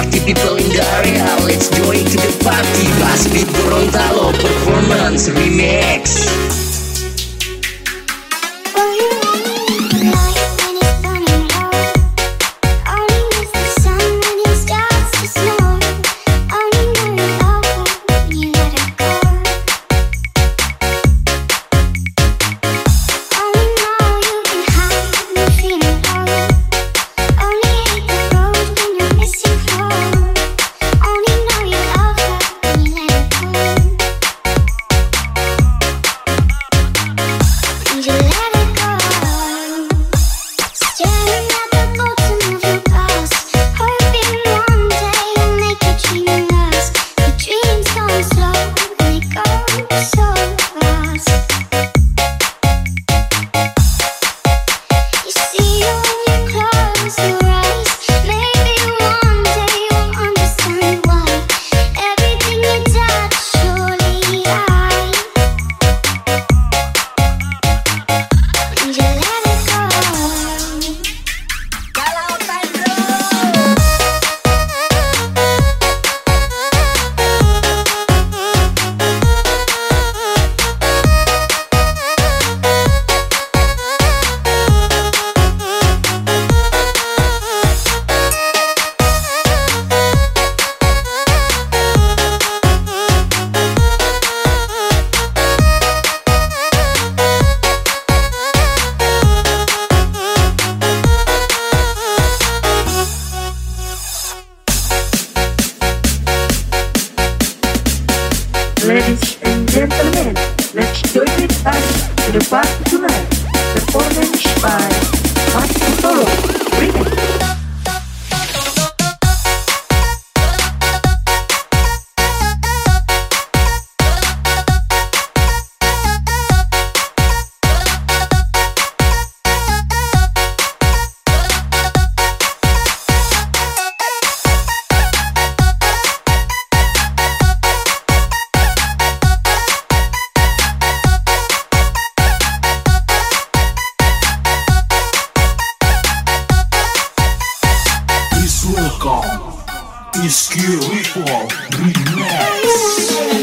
party people in the area Let's join to the party. Bass di Gorontalo Performance Remix. do quarto. Welcome. It's we Remix.